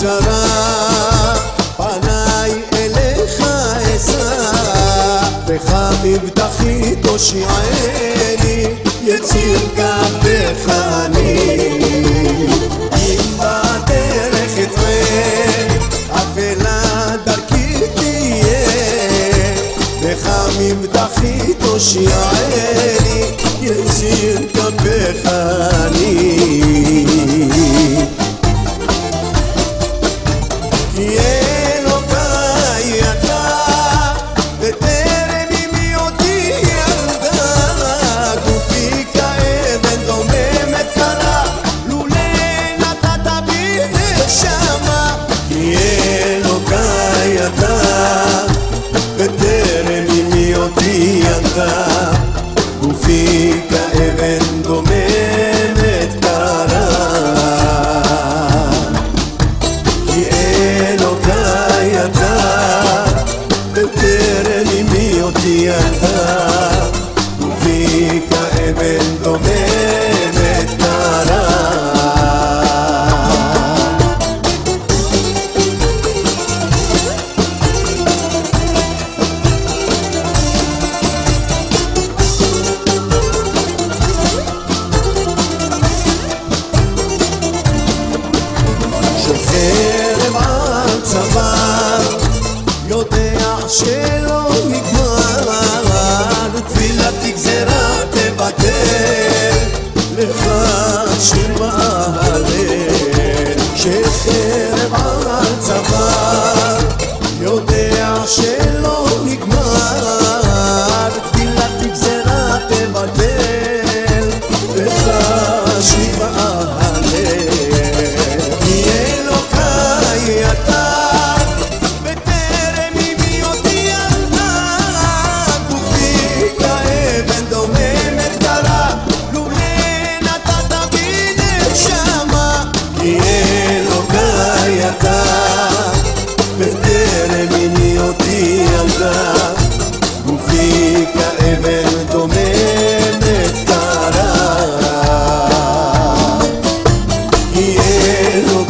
צרה פניי אליך אשא בך מבטחי תושיעני יציר כפיך אני. אם בדרך אתווה אפלה דרכי תהיה בך מבטחי תושיעני יציר כפיך אני אותי ילדה, גופי כאבן דוממת קרה. כי אלוקיי אתה, בטרם אמי אותי אתה, ובי כאבן דוממת Şehir bağlar çapar miedo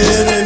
it